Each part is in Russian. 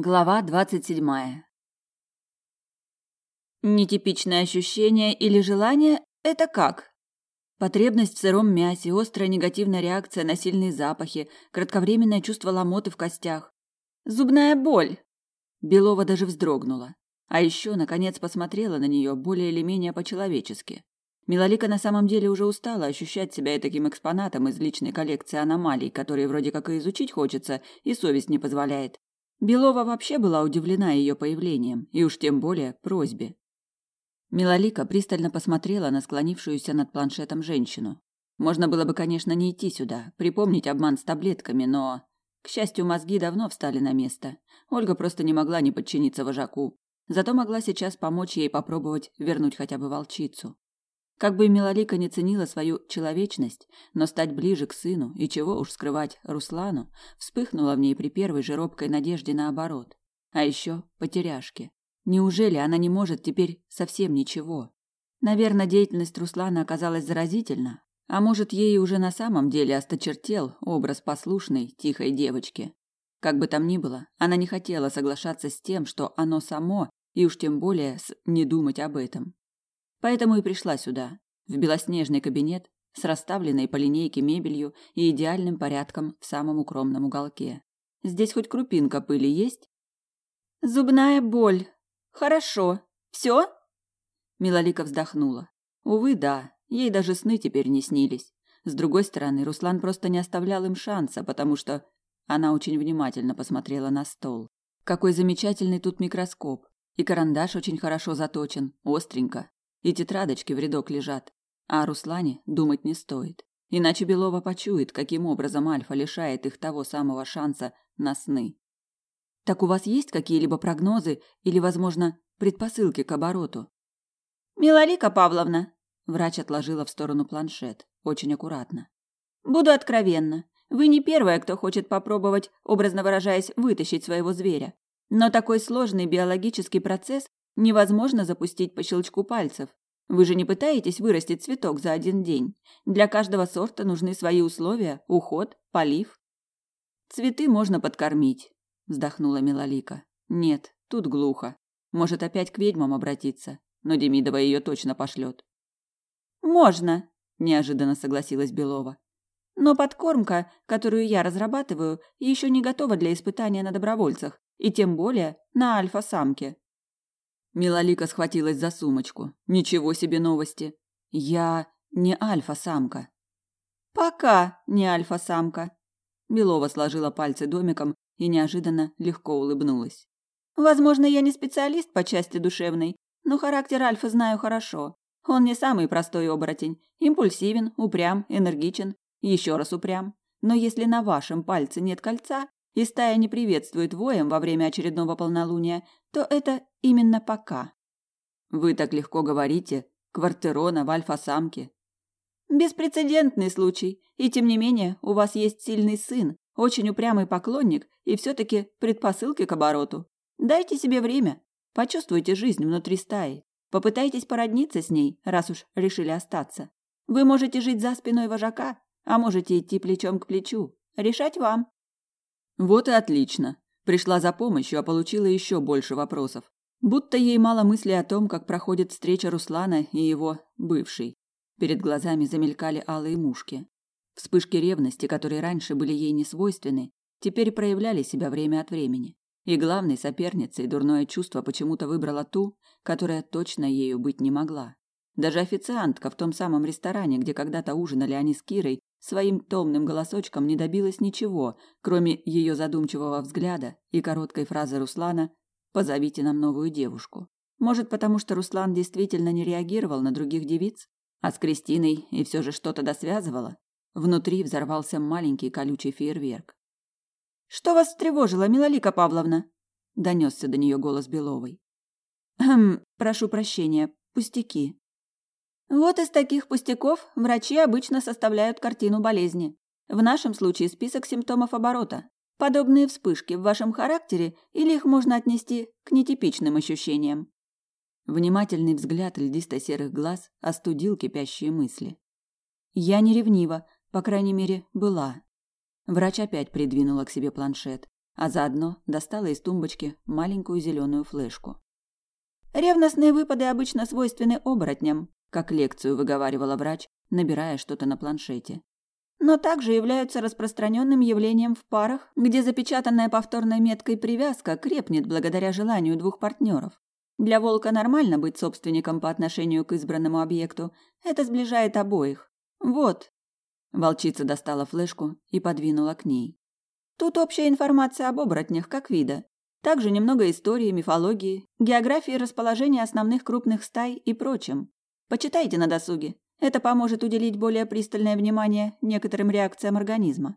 Глава двадцать седьмая. Нетипичное ощущение или желание – это как? Потребность в сыром мясе, острая негативная реакция на сильные запахи, кратковременное чувство ломоты в костях. Зубная боль. Белова даже вздрогнула. А еще, наконец, посмотрела на нее более или менее по-человечески. Милолика на самом деле уже устала ощущать себя таким экспонатом из личной коллекции аномалий, которые вроде как и изучить хочется, и совесть не позволяет. Белова вообще была удивлена ее появлением, и уж тем более просьбе. Милолика пристально посмотрела на склонившуюся над планшетом женщину. Можно было бы, конечно, не идти сюда, припомнить обман с таблетками, но, к счастью, мозги давно встали на место. Ольга просто не могла не подчиниться вожаку, зато могла сейчас помочь ей попробовать вернуть хотя бы волчицу. Как бы Милолика не ценила свою человечность, но стать ближе к сыну и чего уж скрывать Руслану, вспыхнула в ней при первой же робкой надежде наоборот. А еще потеряшки. Неужели она не может теперь совсем ничего? Наверное, деятельность Руслана оказалась заразительна, а может, ей уже на самом деле осточертел образ послушной, тихой девочки. Как бы там ни было, она не хотела соглашаться с тем, что оно само, и уж тем более с не думать об этом. Поэтому и пришла сюда, в белоснежный кабинет с расставленной по линейке мебелью и идеальным порядком в самом укромном уголке. Здесь хоть крупинка пыли есть? Зубная боль. Хорошо. Все? Милолика вздохнула. Увы, да. Ей даже сны теперь не снились. С другой стороны, Руслан просто не оставлял им шанса, потому что она очень внимательно посмотрела на стол. Какой замечательный тут микроскоп. И карандаш очень хорошо заточен, остренько и тетрадочки в рядок лежат. А о Руслане думать не стоит. Иначе Белова почует, каким образом Альфа лишает их того самого шанса на сны. Так у вас есть какие-либо прогнозы или, возможно, предпосылки к обороту? Милолика Павловна, врач отложила в сторону планшет, очень аккуратно. Буду откровенна. Вы не первая, кто хочет попробовать, образно выражаясь, вытащить своего зверя. Но такой сложный биологический процесс невозможно запустить по щелчку пальцев. Вы же не пытаетесь вырастить цветок за один день. Для каждого сорта нужны свои условия, уход, полив. Цветы можно подкормить, вздохнула Милолика. Нет, тут глухо. Может опять к ведьмам обратиться, но Демидова ее точно пошлет. Можно, неожиданно согласилась Белова. Но подкормка, которую я разрабатываю, еще не готова для испытания на добровольцах, и тем более на альфа-самке. Милолика схватилась за сумочку. Ничего себе новости. Я не альфа-самка. Пока не альфа-самка. Белова сложила пальцы домиком и неожиданно легко улыбнулась. Возможно, я не специалист по части душевной, но характер альфа знаю хорошо. Он не самый простой оборотень. Импульсивен, упрям, энергичен, еще раз упрям. Но если на вашем пальце нет кольца, и стая не приветствует воем во время очередного полнолуния, то это именно пока. Вы так легко говорите, квартерона в альфа-самке. Беспрецедентный случай, и тем не менее у вас есть сильный сын, очень упрямый поклонник и все-таки предпосылки к обороту. Дайте себе время, почувствуйте жизнь внутри стаи, попытайтесь породниться с ней, раз уж решили остаться. Вы можете жить за спиной вожака, а можете идти плечом к плечу. Решать вам. Вот и отлично. Пришла за помощью, а получила еще больше вопросов. Будто ей мало мысли о том, как проходит встреча Руслана и его бывшей. Перед глазами замелькали алые мушки. Вспышки ревности, которые раньше были ей не свойственны, теперь проявляли себя время от времени. И главной соперницей дурное чувство почему-то выбрала ту, которая точно ею быть не могла. Даже официантка в том самом ресторане, где когда-то ужинали они с Кирой, своим томным голосочком не добилась ничего, кроме ее задумчивого взгляда и короткой фразы Руслана «Позовите нам новую девушку». Может, потому что Руслан действительно не реагировал на других девиц, а с Кристиной и все же что-то досвязывало? Внутри взорвался маленький колючий фейерверк. «Что вас встревожило, Милолика Павловна?» – донесся до нее голос Беловой. «Хм, прошу прощения, пустяки», вот из таких пустяков врачи обычно составляют картину болезни. В нашем случае список симптомов оборота. Подобные вспышки в вашем характере или их можно отнести к нетипичным ощущениям. Внимательный взгляд льдисто-серых глаз остудил кипящие мысли. Я не ревнива, по крайней мере, была. Врач опять придвинула к себе планшет. а заодно достала из тумбочки маленькую зеленую флешку. Ревностные выпады обычно свойственны оборотням, как лекцию выговаривала врач, набирая что-то на планшете. Но также являются распространенным явлением в парах, где запечатанная повторной меткой привязка крепнет благодаря желанию двух партнеров. Для волка нормально быть собственником по отношению к избранному объекту. Это сближает обоих. Вот. Волчица достала флешку и подвинула к ней. Тут общая информация об оборотнях как вида. Также немного истории, мифологии, географии расположения основных крупных стай и прочем. Почитайте на досуге. Это поможет уделить более пристальное внимание некоторым реакциям организма.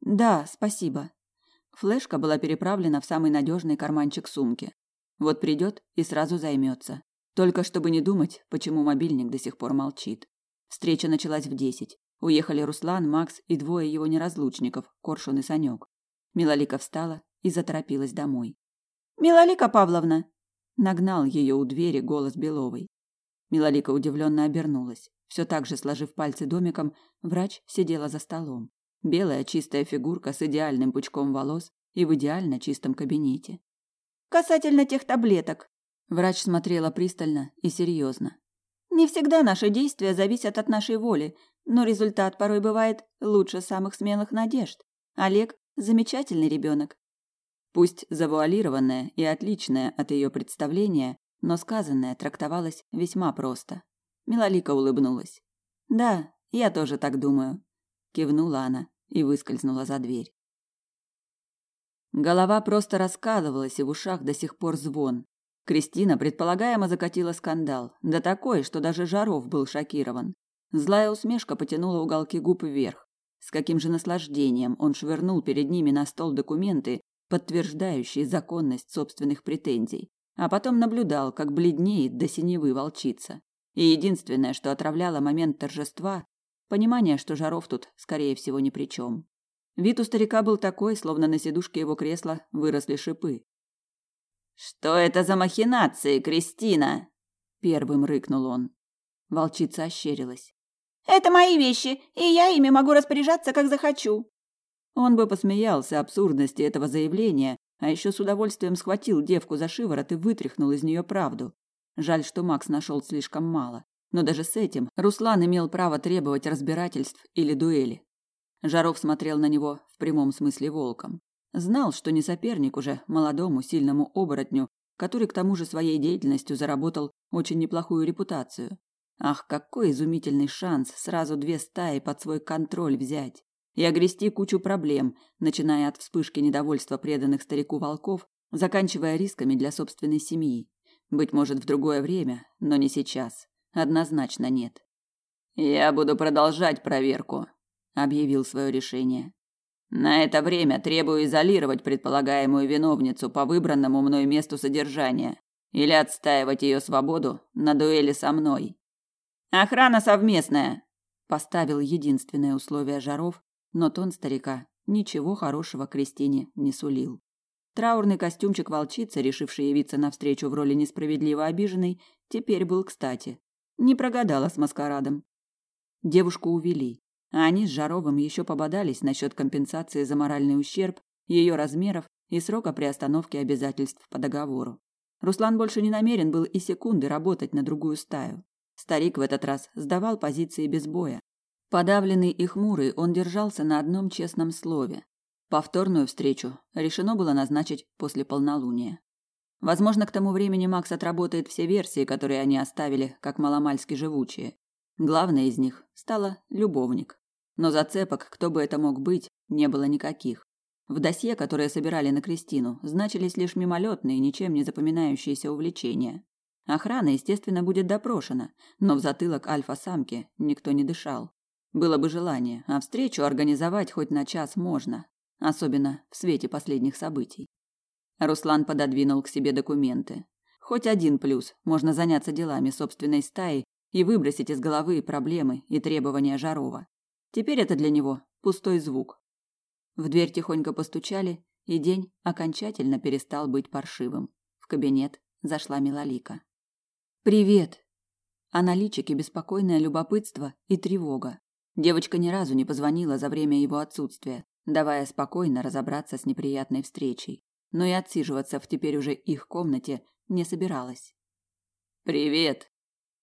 Да, спасибо. Флешка была переправлена в самый надежный карманчик сумки. Вот придет и сразу займется. Только чтобы не думать, почему мобильник до сих пор молчит. Встреча началась в десять. Уехали Руслан, Макс и двое его неразлучников, Коршун и Санек. Милолика встала и заторопилась домой. «Милолика Павловна!» Нагнал ее у двери голос Беловой. Милолика удивленно обернулась. Все так же сложив пальцы домиком, врач сидела за столом. Белая чистая фигурка с идеальным пучком волос и в идеально чистом кабинете. «Касательно тех таблеток». Врач смотрела пристально и серьезно. «Не всегда наши действия зависят от нашей воли, но результат порой бывает лучше самых смелых надежд. Олег – замечательный ребенок. Пусть завуалированное и отличное от ее представления, но сказанное трактовалось весьма просто. Милолика улыбнулась. «Да, я тоже так думаю», – кивнула она и выскользнула за дверь. Голова просто раскалывалась, и в ушах до сих пор звон. Кристина предполагаемо закатила скандал, да такой, что даже Жаров был шокирован. Злая усмешка потянула уголки губ вверх. С каким же наслаждением он швырнул перед ними на стол документы, подтверждающие законность собственных претензий, а потом наблюдал, как бледнеет до синевы волчица. И единственное, что отравляло момент торжества, понимание, что Жаров тут, скорее всего, ни при чем. Вид у старика был такой, словно на сидушке его кресла выросли шипы. «Что это за махинации, Кристина?» Первым рыкнул он. Волчица ощерилась. «Это мои вещи, и я ими могу распоряжаться, как захочу». Он бы посмеялся абсурдности этого заявления, а еще с удовольствием схватил девку за шиворот и вытряхнул из нее правду. Жаль, что Макс нашел слишком мало. Но даже с этим Руслан имел право требовать разбирательств или дуэли. Жаров смотрел на него в прямом смысле волком. Знал, что не соперник уже молодому, сильному оборотню, который к тому же своей деятельностью заработал очень неплохую репутацию. Ах, какой изумительный шанс сразу две стаи под свой контроль взять и огрести кучу проблем, начиная от вспышки недовольства преданных старику волков, заканчивая рисками для собственной семьи. Быть может, в другое время, но не сейчас. Однозначно нет. Я буду продолжать проверку, объявил свое решение. На это время требую изолировать предполагаемую виновницу по выбранному мной месту содержания или отстаивать ее свободу на дуэли со мной. Охрана совместная, поставил единственное условие Жаров, но тон старика ничего хорошего Кристине не сулил. Траурный костюмчик волчицы, решивший явиться навстречу в роли несправедливо обиженной, теперь был кстати. Не прогадала с маскарадом. Девушку увели, а они с Жаровым еще пободались насчет компенсации за моральный ущерб, ее размеров и срока приостановки обязательств по договору. Руслан больше не намерен был и секунды работать на другую стаю. Старик в этот раз сдавал позиции без боя, Подавленный и хмурый, он держался на одном честном слове. Повторную встречу решено было назначить после полнолуния. Возможно, к тому времени Макс отработает все версии, которые они оставили, как маломальски живучие. Главной из них стала любовник. Но зацепок, кто бы это мог быть, не было никаких. В досье, которое собирали на Кристину, значились лишь мимолетные, ничем не запоминающиеся увлечения. Охрана, естественно, будет допрошена, но в затылок альфа-самки никто не дышал. Было бы желание, а встречу организовать хоть на час можно, особенно в свете последних событий. Руслан пододвинул к себе документы. Хоть один плюс, можно заняться делами собственной стаи и выбросить из головы проблемы и требования Жарова. Теперь это для него пустой звук. В дверь тихонько постучали, и день окончательно перестал быть паршивым. В кабинет зашла Милолика. «Привет!» А на личике беспокойное любопытство и тревога. Девочка ни разу не позвонила за время его отсутствия, давая спокойно разобраться с неприятной встречей, но и отсиживаться в теперь уже их комнате не собиралась. «Привет!»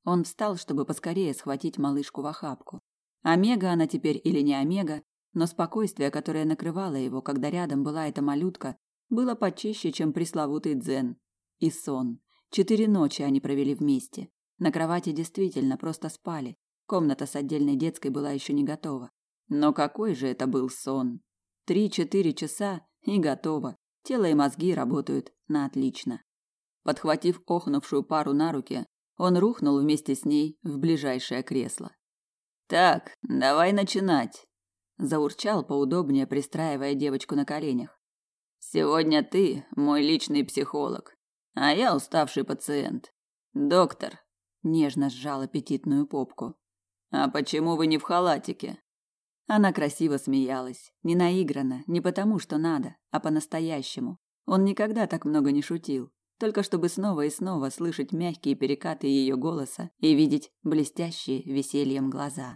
Он встал, чтобы поскорее схватить малышку в охапку. Омега она теперь или не Омега, но спокойствие, которое накрывало его, когда рядом была эта малютка, было почище, чем пресловутый дзен. И сон. Четыре ночи они провели вместе. На кровати действительно просто спали. Комната с отдельной детской была еще не готова. Но какой же это был сон? Три-четыре часа и готово. Тело и мозги работают на отлично. Подхватив охнувшую пару на руки, он рухнул вместе с ней в ближайшее кресло. Так, давай начинать, заурчал поудобнее, пристраивая девочку на коленях. Сегодня ты мой личный психолог, а я уставший пациент. Доктор нежно сжал аппетитную попку. А почему вы не в халатике? Она красиво смеялась, не наигранно, не потому, что надо, а по-настоящему. Он никогда так много не шутил, только чтобы снова и снова слышать мягкие перекаты ее голоса и видеть блестящие весельем глаза.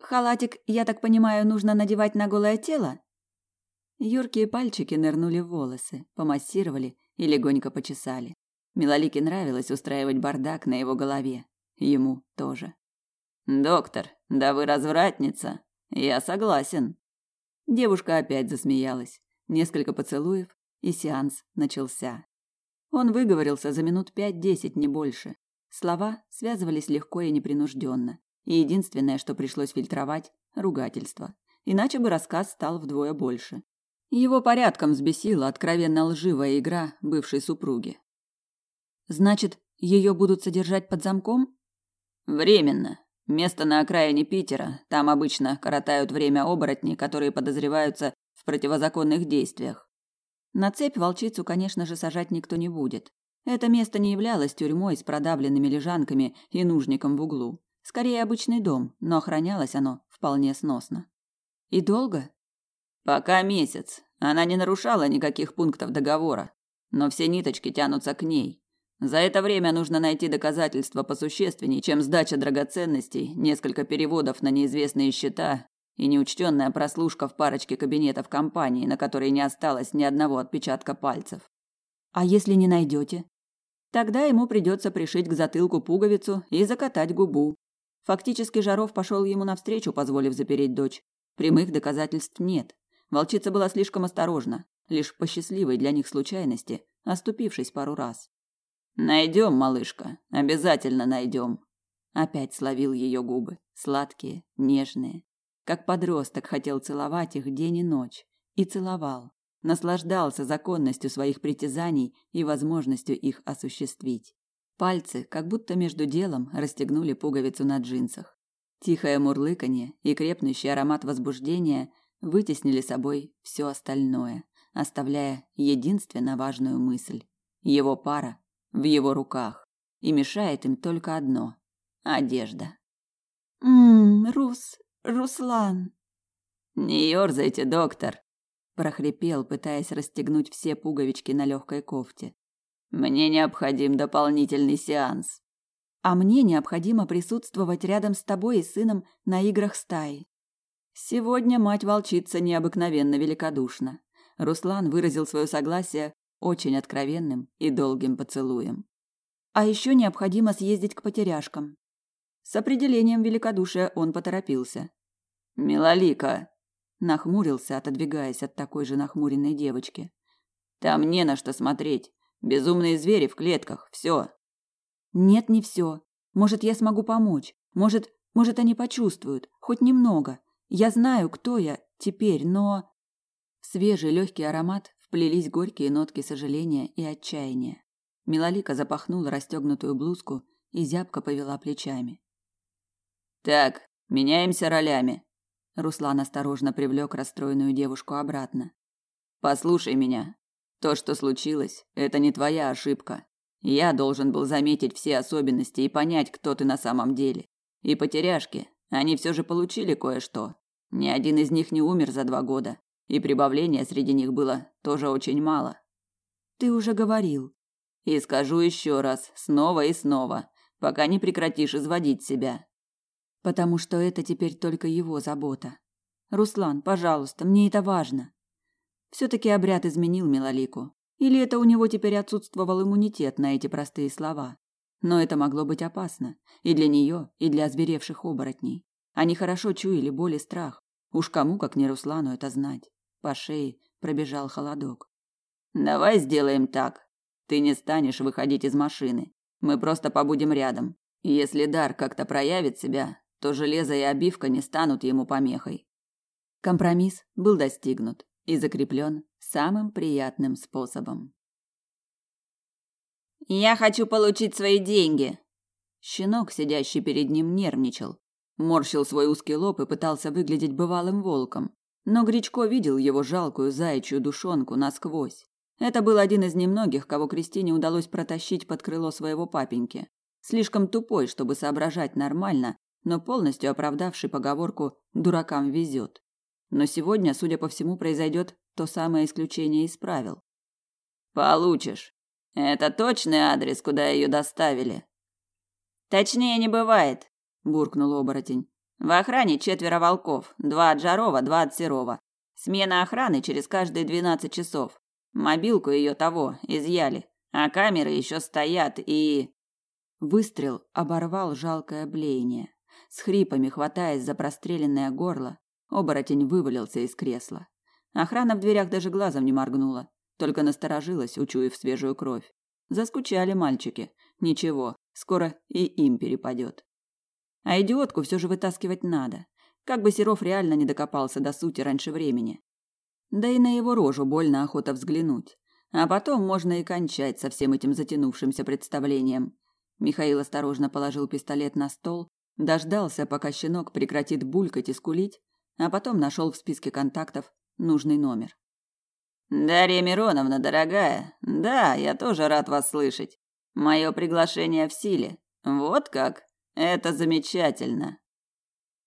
Халатик, я так понимаю, нужно надевать на голое тело? Юркие пальчики нырнули в волосы, помассировали и легонько почесали. Милолике нравилось устраивать бардак на его голове. Ему тоже. «Доктор, да вы развратница!» Я согласен. Девушка опять засмеялась. Несколько поцелуев, и сеанс начался. Он выговорился за минут пять-десять, не больше. Слова связывались легко и непринужденно. И единственное, что пришлось фильтровать ругательство. Иначе бы рассказ стал вдвое больше. Его порядком взбесила откровенно лживая игра бывшей супруги. Значит, ее будут содержать под замком? Временно, Место на окраине Питера. Там обычно коротают время оборотни, которые подозреваются в противозаконных действиях. На цепь волчицу, конечно же, сажать никто не будет. Это место не являлось тюрьмой с продавленными лежанками и нужником в углу. Скорее обычный дом, но охранялось оно вполне сносно. И долго? Пока месяц. Она не нарушала никаких пунктов договора, но все ниточки тянутся к ней. За это время нужно найти доказательства посущественней, чем сдача драгоценностей, несколько переводов на неизвестные счета и неучтенная прослушка в парочке кабинетов компании, на которой не осталось ни одного отпечатка пальцев. А если не найдете? Тогда ему придется пришить к затылку пуговицу и закатать губу. Фактически Жаров пошел ему навстречу, позволив запереть дочь. Прямых доказательств нет. Волчица была слишком осторожна, лишь по счастливой для них случайности, оступившись пару раз. Найдем, малышка, обязательно найдем. Опять словил ее губы, сладкие, нежные. Как подросток хотел целовать их день и ночь. И целовал. Наслаждался законностью своих притязаний и возможностью их осуществить. Пальцы, как будто между делом, расстегнули пуговицу на джинсах. Тихое мурлыканье и крепнущий аромат возбуждения вытеснили собой все остальное, оставляя единственно важную мысль. Его пара в его руках, и мешает им только одно одежда. Мм, Рус, Руслан. Не ерзайте, доктор, прохрипел, пытаясь расстегнуть все пуговички на легкой кофте. Мне необходим дополнительный сеанс. А мне необходимо присутствовать рядом с тобой и сыном на играх стаи. Сегодня мать волчица необыкновенно великодушна. Руслан выразил свое согласие очень откровенным и долгим поцелуем. А еще необходимо съездить к потеряшкам. С определением великодушия он поторопился. «Милолика!» Нахмурился, отодвигаясь от такой же нахмуренной девочки. «Там не на что смотреть. Безумные звери в клетках. Все. «Нет, не все. Может, я смогу помочь. Может, может, они почувствуют. Хоть немного. Я знаю, кто я теперь, но...» Свежий легкий аромат вплелись горькие нотки сожаления и отчаяния. Милолика запахнула расстегнутую блузку и зябко повела плечами. Так, меняемся ролями. Руслан осторожно привлек расстроенную девушку обратно. Послушай меня. То, что случилось, это не твоя ошибка. Я должен был заметить все особенности и понять, кто ты на самом деле. И потеряшки, они все же получили кое-что. Ни один из них не умер за два года и прибавления среди них было тоже очень мало. Ты уже говорил. И скажу еще раз, снова и снова, пока не прекратишь изводить себя. Потому что это теперь только его забота. Руслан, пожалуйста, мне это важно. Все-таки обряд изменил Милолику. Или это у него теперь отсутствовал иммунитет на эти простые слова. Но это могло быть опасно. И для нее, и для озверевших оборотней. Они хорошо чуяли боль и страх. Уж кому, как не Руслану, это знать. По шее пробежал холодок. «Давай сделаем так. Ты не станешь выходить из машины. Мы просто побудем рядом. Если дар как-то проявит себя, то железо и обивка не станут ему помехой. Компромисс был достигнут и закреплен самым приятным способом. «Я хочу получить свои деньги!» Щенок, сидящий перед ним, нервничал. Морщил свой узкий лоб и пытался выглядеть бывалым волком. Но Гречко видел его жалкую заячью душонку насквозь. Это был один из немногих, кого Кристине удалось протащить под крыло своего папеньки слишком тупой, чтобы соображать нормально, но полностью оправдавший поговорку «дуракам везет». Но сегодня, судя по всему, произойдет то самое исключение из правил. «Получишь. Это точный адрес, куда ее доставили?» «Точнее не бывает», – буркнул оборотень. «В охране четверо волков, два от Жарова, два от Серова. Смена охраны через каждые двенадцать часов. Мобилку ее того изъяли, а камеры еще стоят и...» Выстрел оборвал жалкое блеяние. С хрипами, хватаясь за простреленное горло, оборотень вывалился из кресла. Охрана в дверях даже глазом не моргнула, только насторожилась, учуяв свежую кровь. Заскучали мальчики. Ничего, скоро и им перепадет. А идиотку все же вытаскивать надо. Как бы Серов реально не докопался до сути раньше времени. Да и на его рожу больно охота взглянуть. А потом можно и кончать со всем этим затянувшимся представлением. Михаил осторожно положил пистолет на стол, дождался, пока щенок прекратит булькать и скулить, а потом нашел в списке контактов нужный номер. Дарья Мироновна, дорогая, да, я тоже рад вас слышать. Мое приглашение в силе. Вот как? Это замечательно.